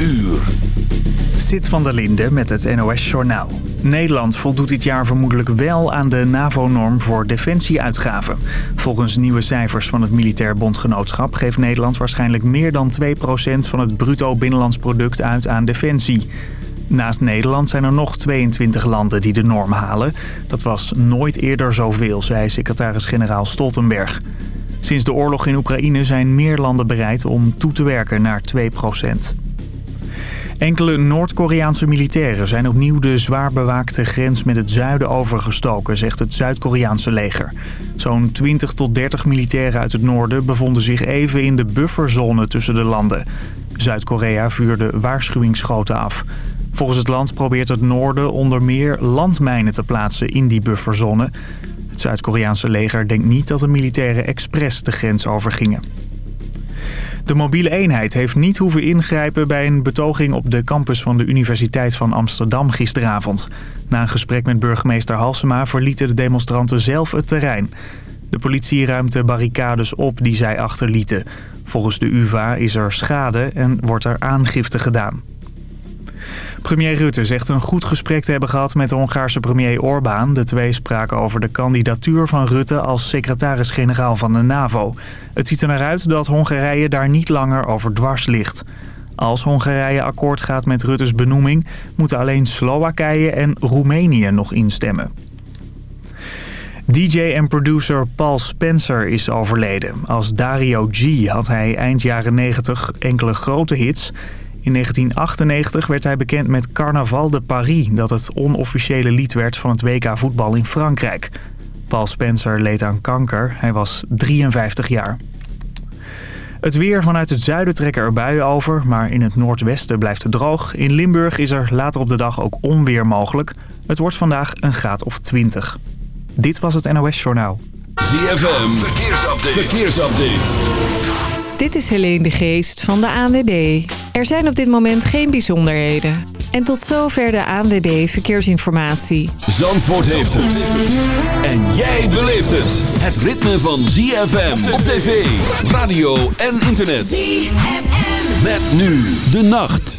uur. Zit van der Linde met het NOS-journaal. Nederland voldoet dit jaar vermoedelijk wel aan de NAVO-norm voor defensieuitgaven. Volgens nieuwe cijfers van het Militair Bondgenootschap... geeft Nederland waarschijnlijk meer dan 2% van het bruto binnenlands product uit aan defensie. Naast Nederland zijn er nog 22 landen die de norm halen. Dat was nooit eerder zoveel, zei secretaris-generaal Stoltenberg. Sinds de oorlog in Oekraïne zijn meer landen bereid om toe te werken naar 2 Enkele Noord-Koreaanse militairen zijn opnieuw de zwaar bewaakte grens met het zuiden overgestoken, zegt het Zuid-Koreaanse leger. Zo'n 20 tot 30 militairen uit het noorden bevonden zich even in de bufferzone tussen de landen. Zuid-Korea vuurde waarschuwingsschoten af. Volgens het land probeert het noorden onder meer landmijnen te plaatsen in die bufferzone. Het Zuid-Koreaanse leger denkt niet dat de militairen expres de grens overgingen. De mobiele eenheid heeft niet hoeven ingrijpen bij een betoging op de campus van de Universiteit van Amsterdam gisteravond. Na een gesprek met burgemeester Halsema verlieten de demonstranten zelf het terrein. De politie ruimt de barricades op die zij achterlieten. Volgens de UvA is er schade en wordt er aangifte gedaan. Premier Rutte zegt een goed gesprek te hebben gehad met de Hongaarse premier Orbán. De twee spraken over de kandidatuur van Rutte als secretaris-generaal van de NAVO. Het ziet er naar uit dat Hongarije daar niet langer over dwars ligt. Als Hongarije akkoord gaat met Rutte's benoeming... moeten alleen Slowakije en Roemenië nog instemmen. DJ en producer Paul Spencer is overleden. Als Dario G had hij eind jaren 90 enkele grote hits... In 1998 werd hij bekend met Carnaval de Paris... dat het onofficiële lied werd van het WK voetbal in Frankrijk. Paul Spencer leed aan kanker. Hij was 53 jaar. Het weer vanuit het zuiden trekken er buien over, maar in het noordwesten blijft het droog. In Limburg is er later op de dag ook onweer mogelijk. Het wordt vandaag een graad of 20. Dit was het NOS Journaal. ZFM, verkeersupdate. verkeersupdate. Dit is Helene de Geest van de ANWB. Er zijn op dit moment geen bijzonderheden. En tot zover de ANWB Verkeersinformatie. Zandvoort heeft het. En jij beleeft het. Het ritme van ZFM op tv, radio en internet. ZFM. Met nu de nacht.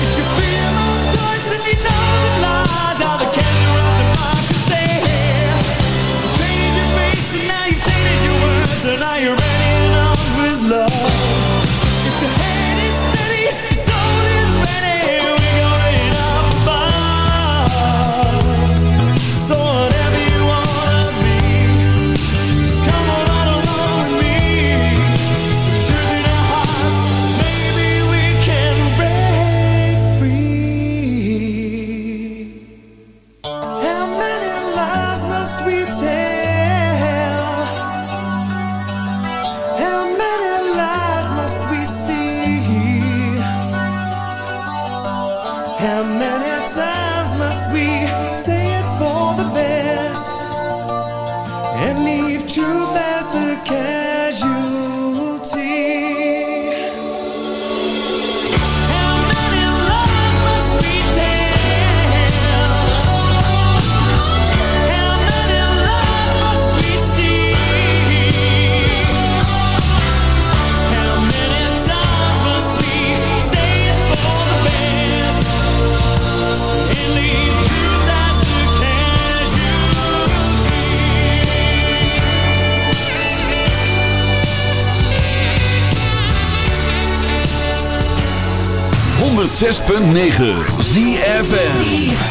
Did you feel my voice and you know 106.9 ZFN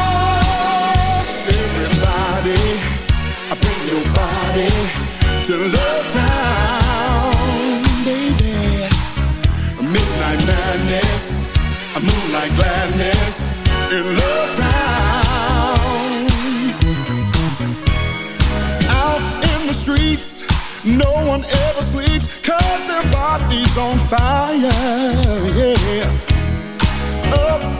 Everybody, I bring your body to Love Town, baby. Midnight madness, a moonlight gladness in Love Town. Out in the streets, no one ever sleeps, cause their body's on fire, yeah. Up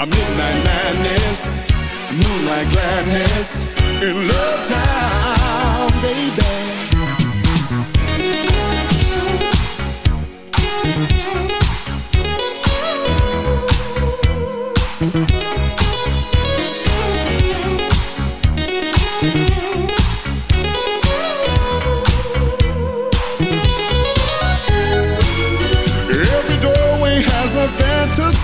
A midnight madness, moonlight gladness in Love Town, baby.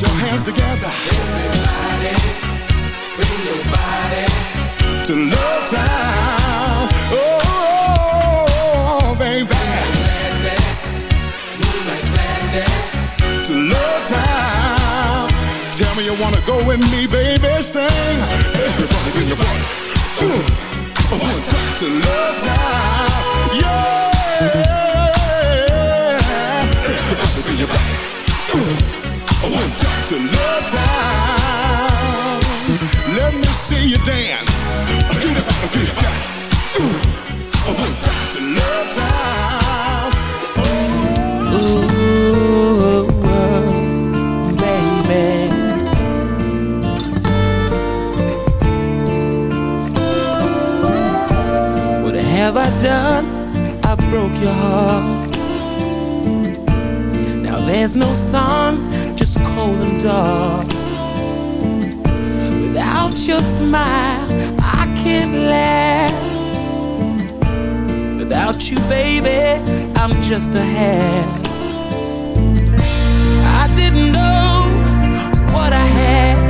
Your hands together. Everybody, bring your body to Love Town. Oh, oh, oh, baby. To Love Town. Tell me you wanna go with me, baby. Sing. Everybody bring your body. Ooh. One time to Love Town. Yeah. To Love Town. Let me see you dance. Get up, get up. Ooh. One time to Love Town. Ooh, baby. What have I done? I broke your heart. Now there's no sun, it's cold and dark. Without your smile, I can't laugh. Without you, baby, I'm just a half. I didn't know what I had.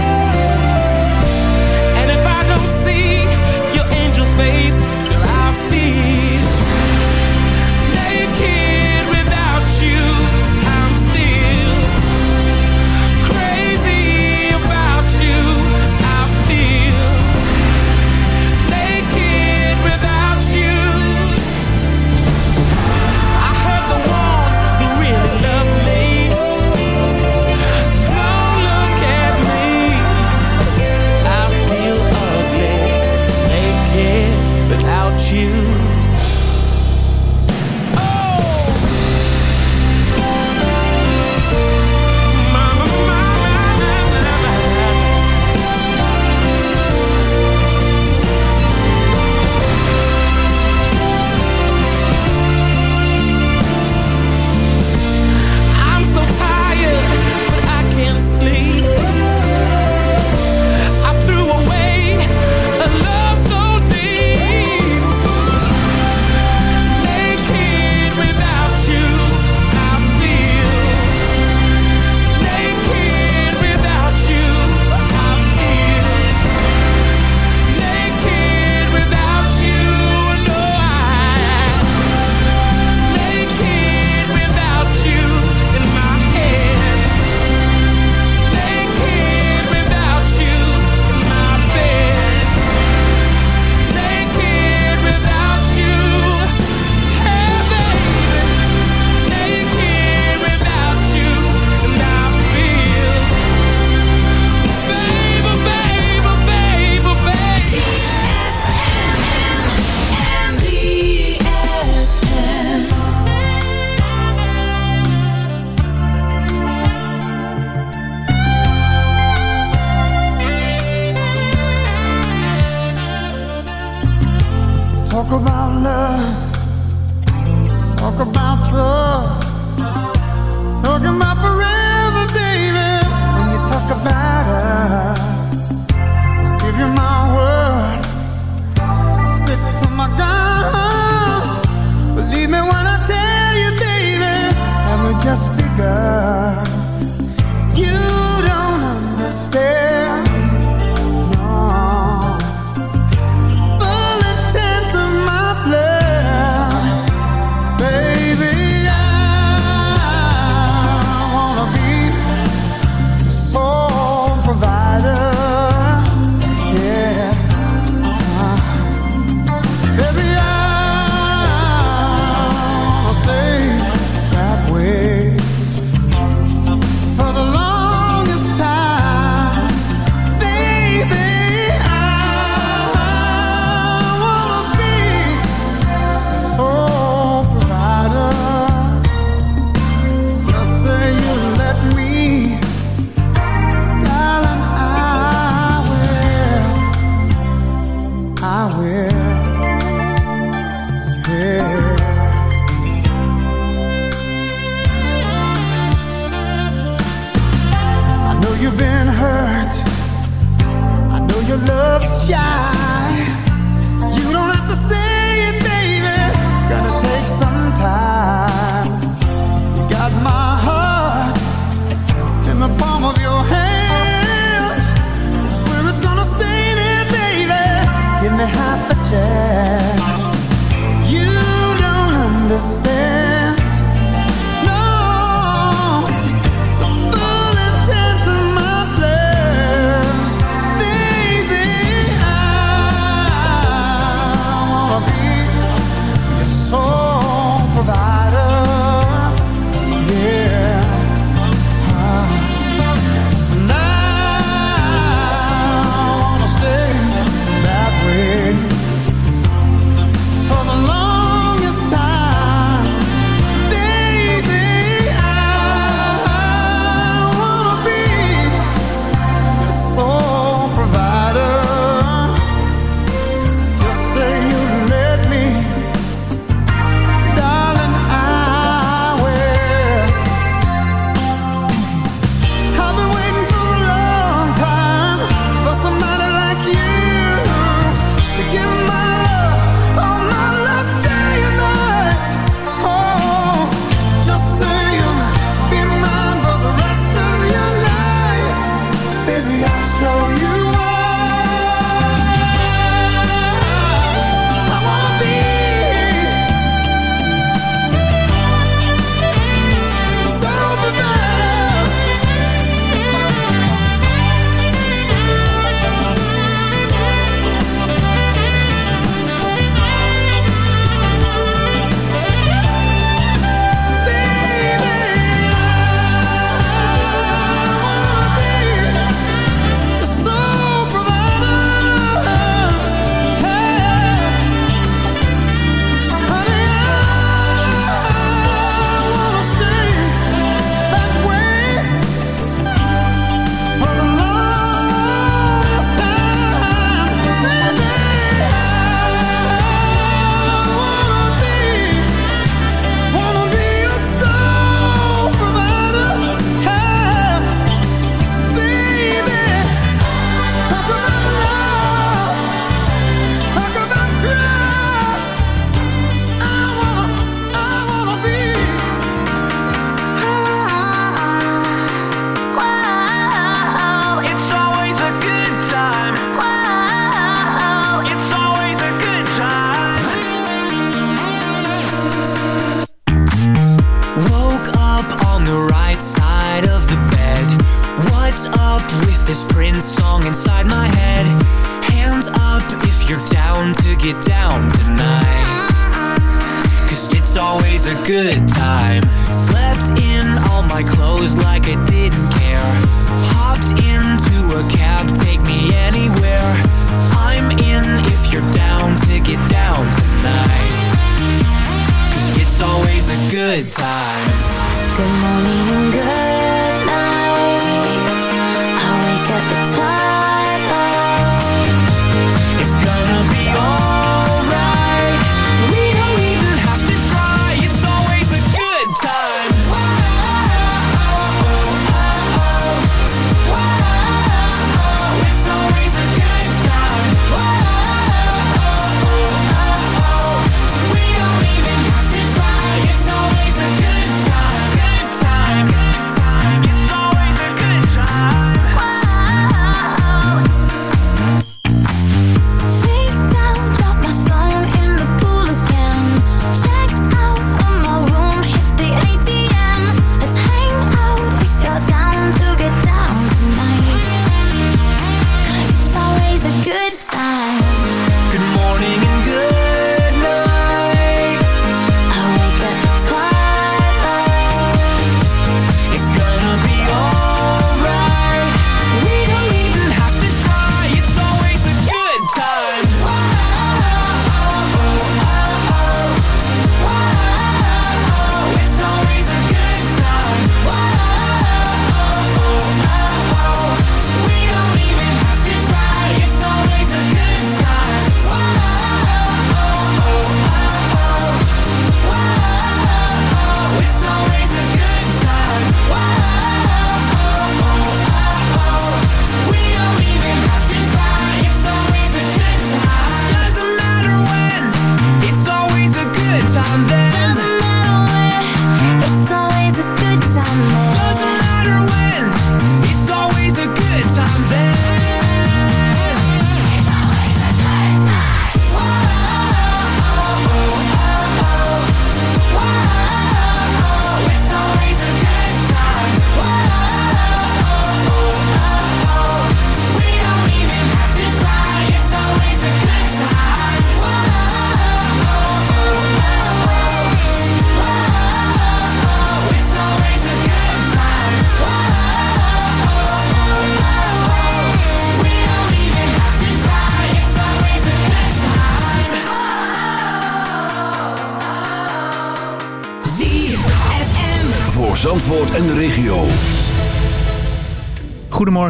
good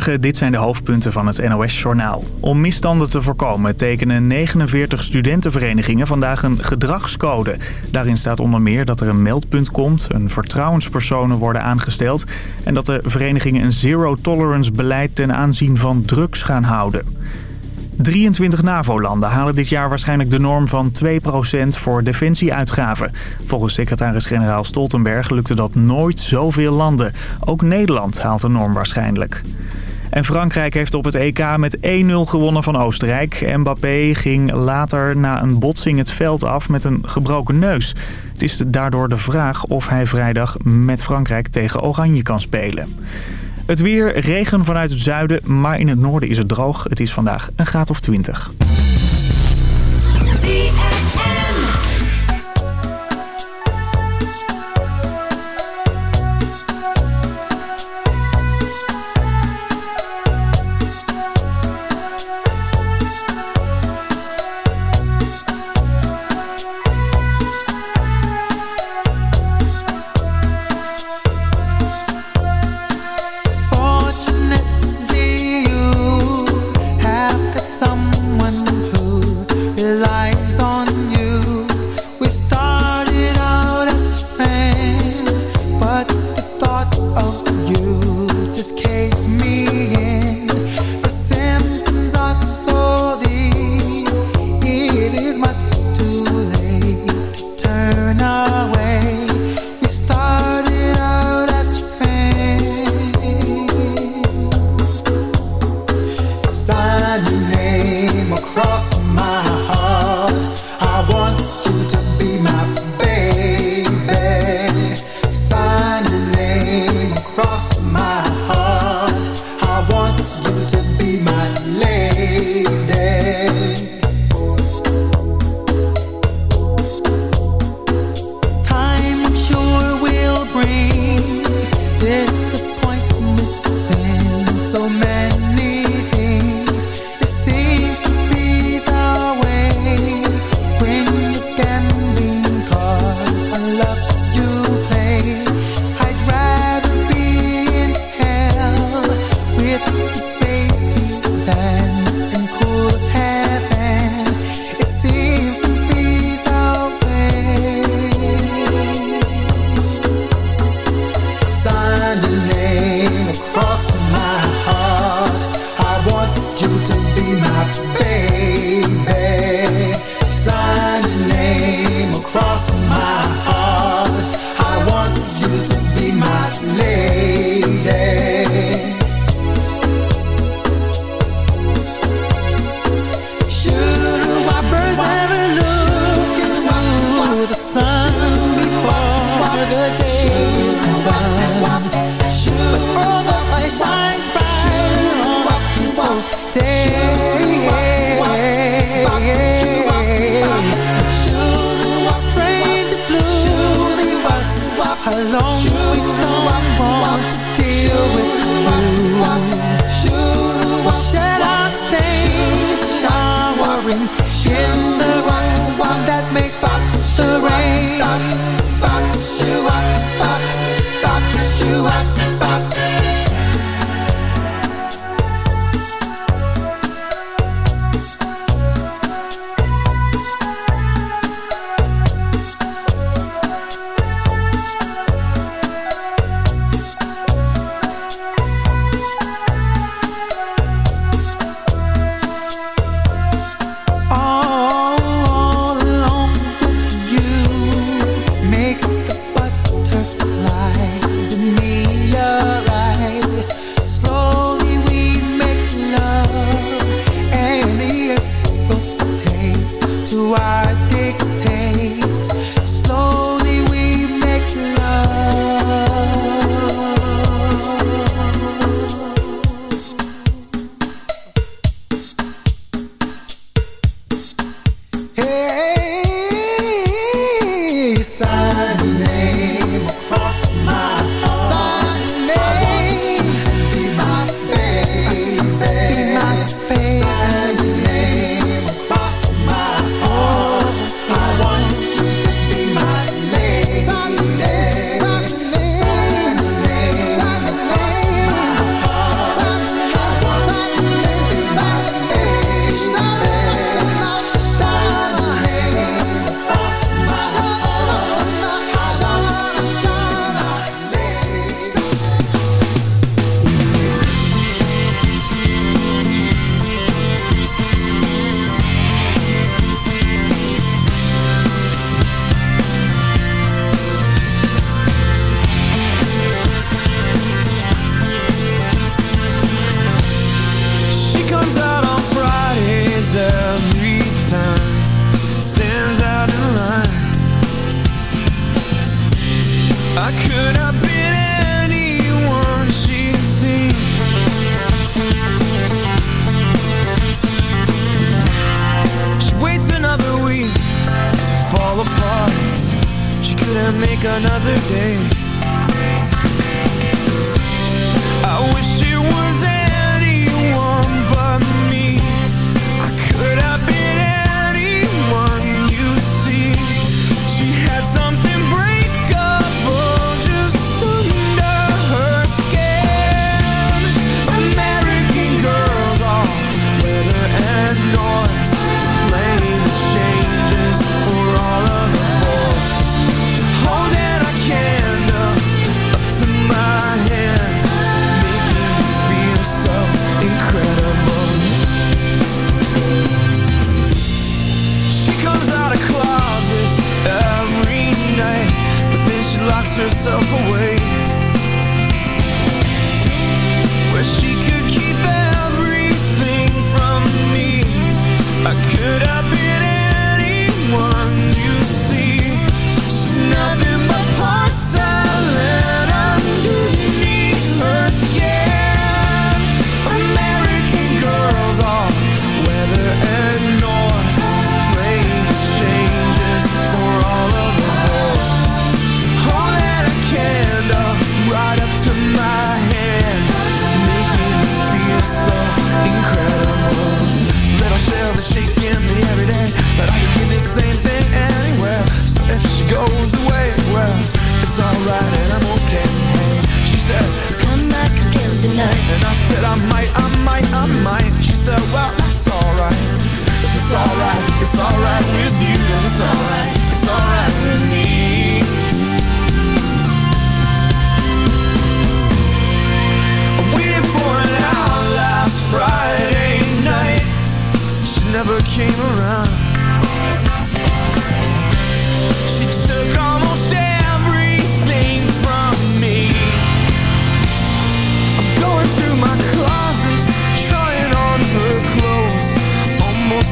Dit zijn de hoofdpunten van het NOS-journaal. Om misstanden te voorkomen tekenen 49 studentenverenigingen vandaag een gedragscode. Daarin staat onder meer dat er een meldpunt komt, een vertrouwenspersonen worden aangesteld... en dat de verenigingen een zero-tolerance-beleid ten aanzien van drugs gaan houden. 23 NAVO-landen halen dit jaar waarschijnlijk de norm van 2% voor defensieuitgaven. Volgens secretaris-generaal Stoltenberg lukte dat nooit zoveel landen. Ook Nederland haalt de norm waarschijnlijk. En Frankrijk heeft op het EK met 1-0 gewonnen van Oostenrijk. Mbappé ging later na een botsing het veld af met een gebroken neus. Het is daardoor de vraag of hij vrijdag met Frankrijk tegen Oranje kan spelen. Het weer, regen vanuit het zuiden, maar in het noorden is het droog. Het is vandaag een graad of 20.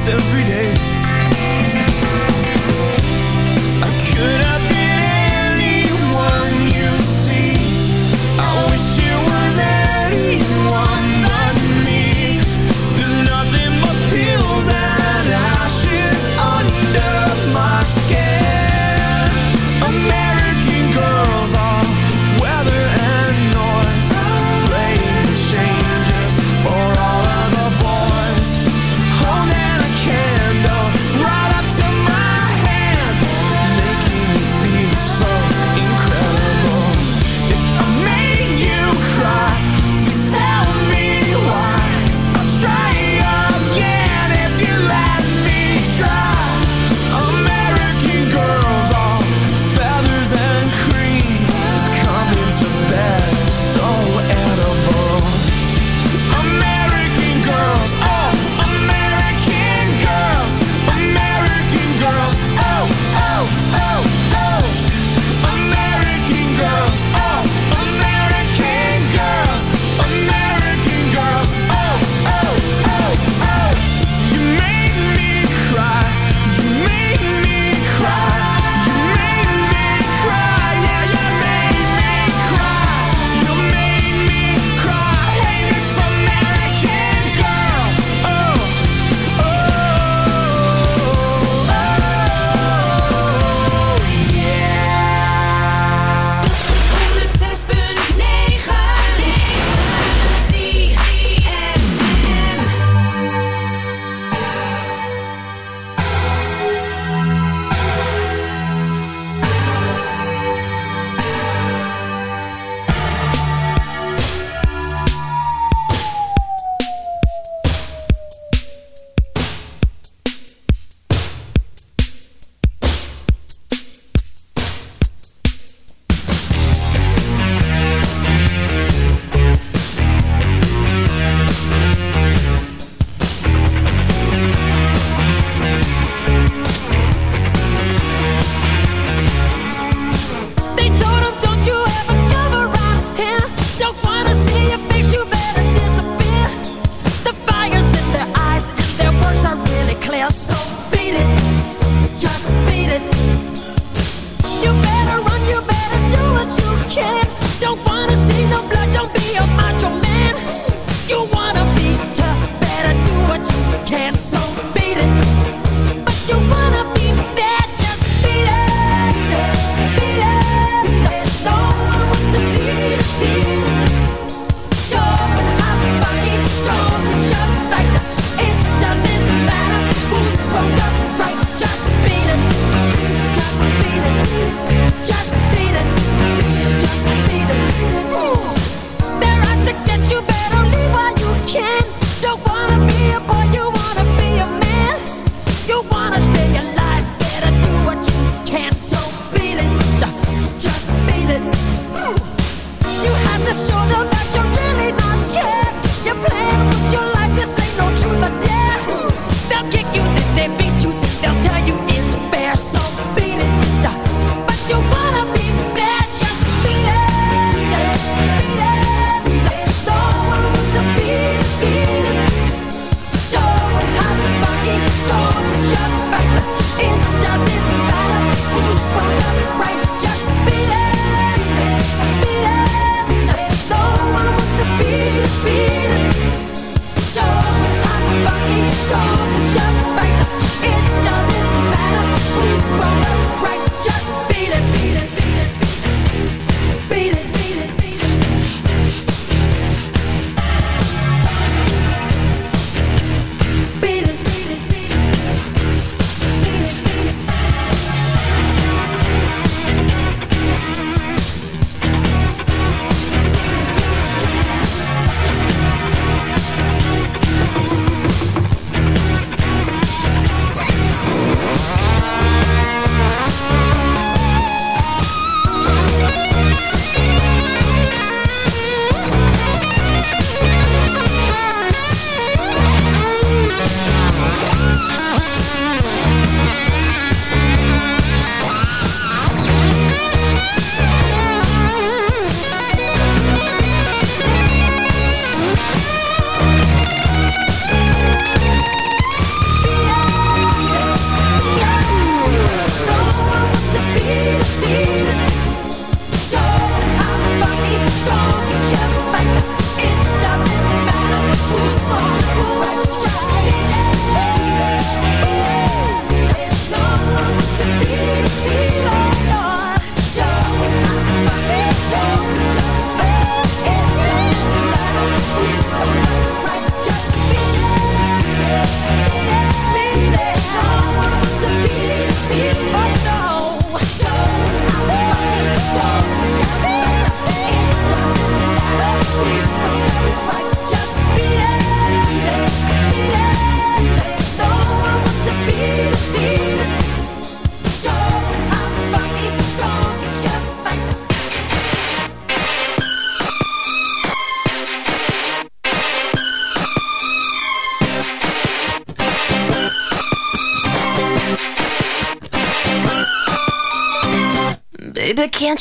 Every day.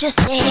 Baby, can't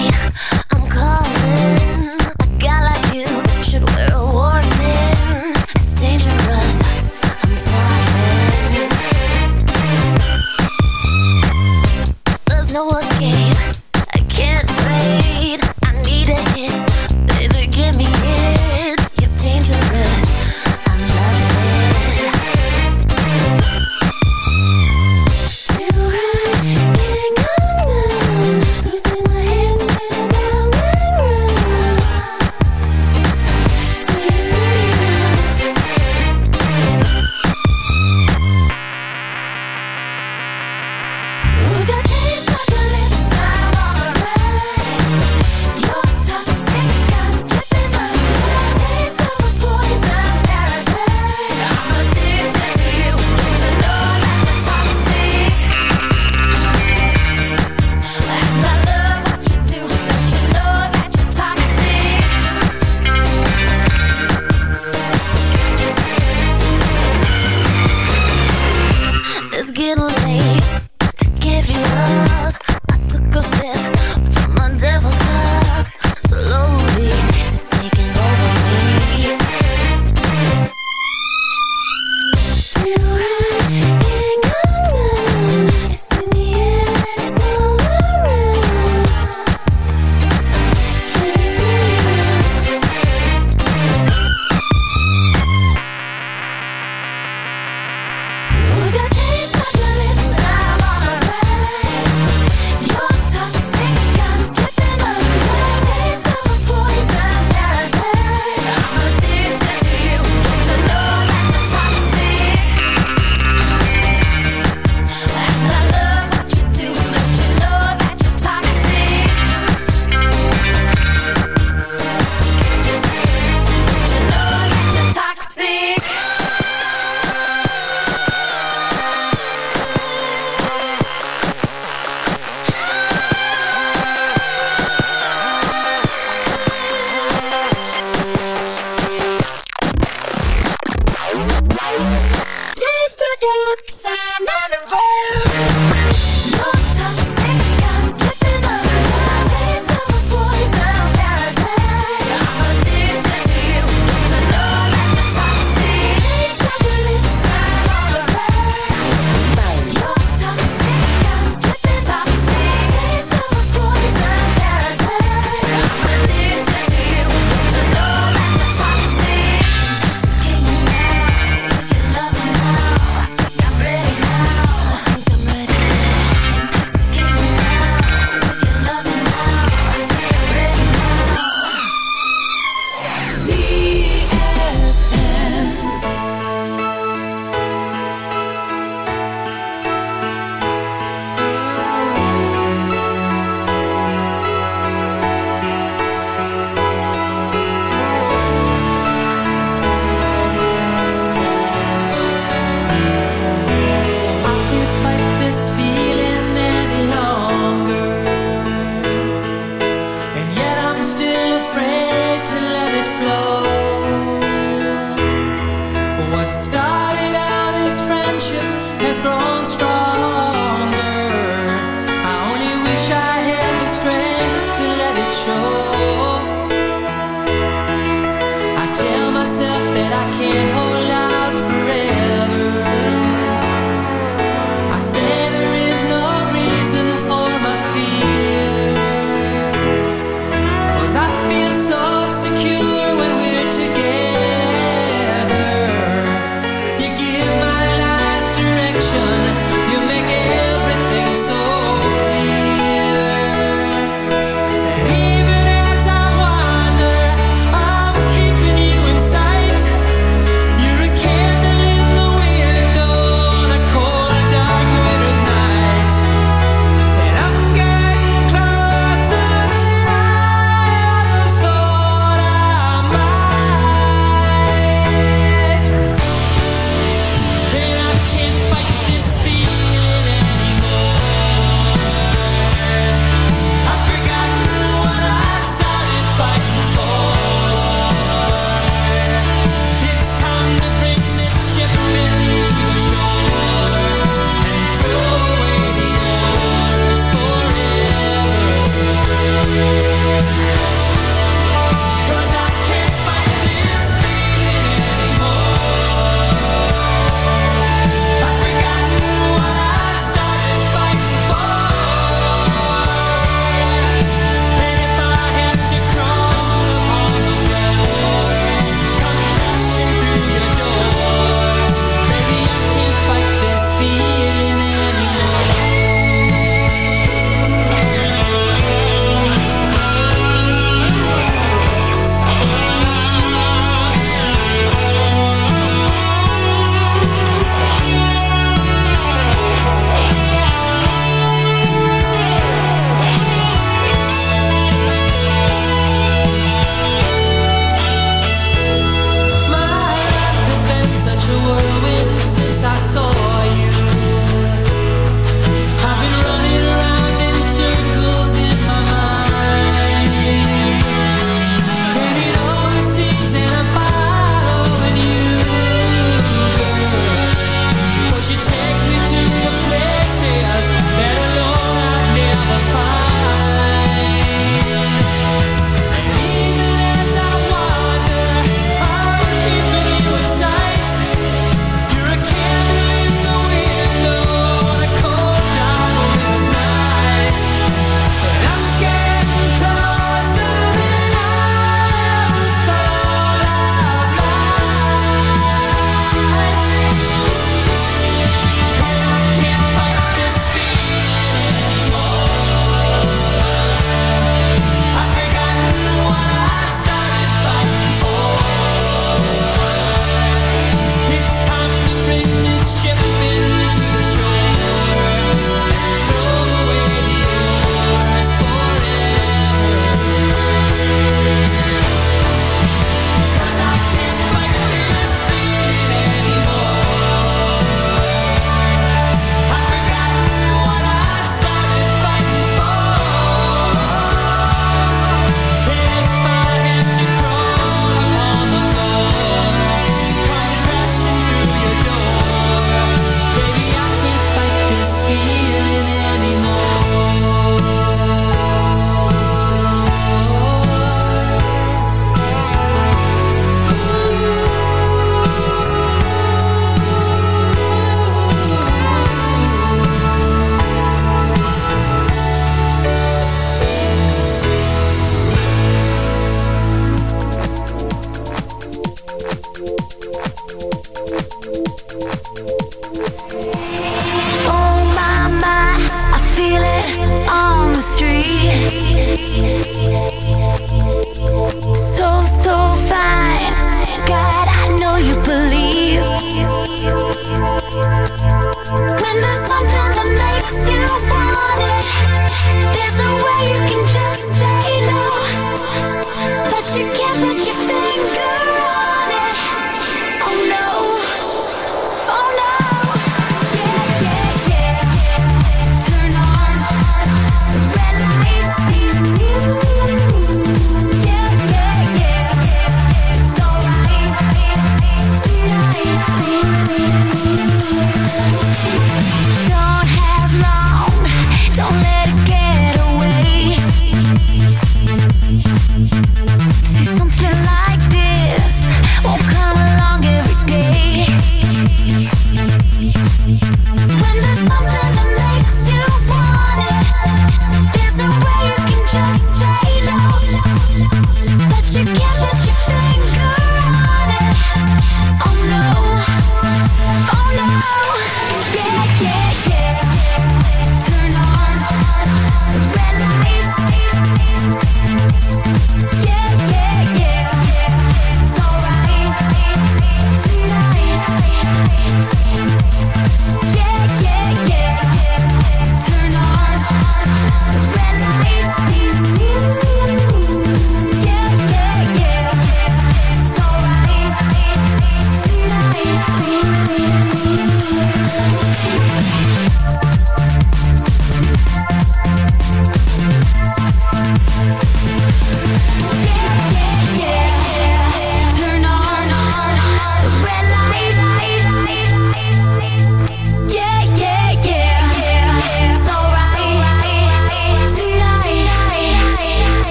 Música